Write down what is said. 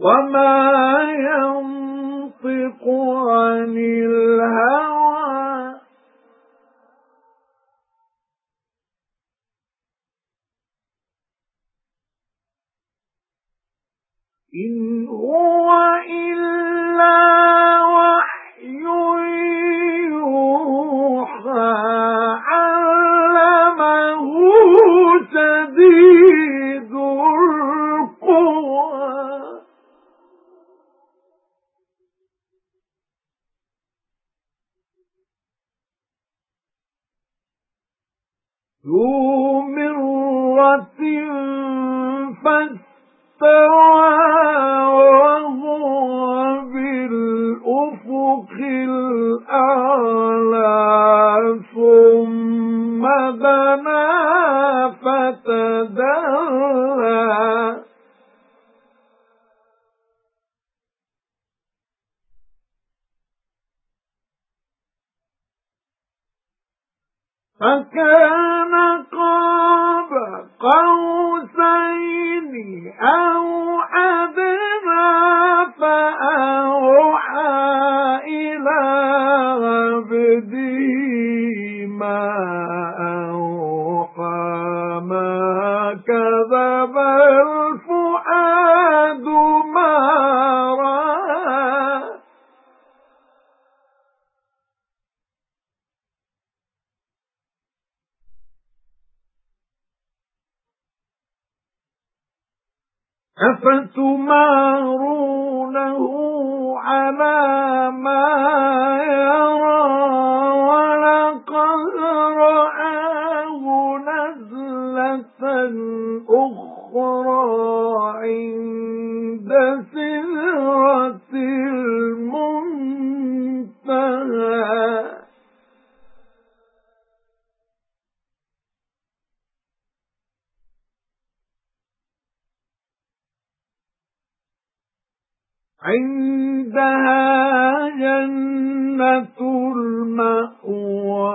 وَمَا يَنطِقُ عَنِ الْهَوَى إِنْ هُوَ ذُو مِرَّةٍ فَاسْتَوَى وَهُوَ بِالْأُفُقِ الْأَعْلَى ثُمَّ دَنَا فَتَدَلَّى. فَكَانَ قَابَ قَوْسَيْنِ أَوْ أَدْنَى فَأَوْحَى إِلَى عَبْدِهِ أَفَتُمَارُونَهُ عَلَى مَا يَرَى وَلَقَدْ رَآهُ نَزْلَةً أُخْرَى عِندَ سِدْرَةِ عِندَهَا جَنَّةُ الْمَأْوَى.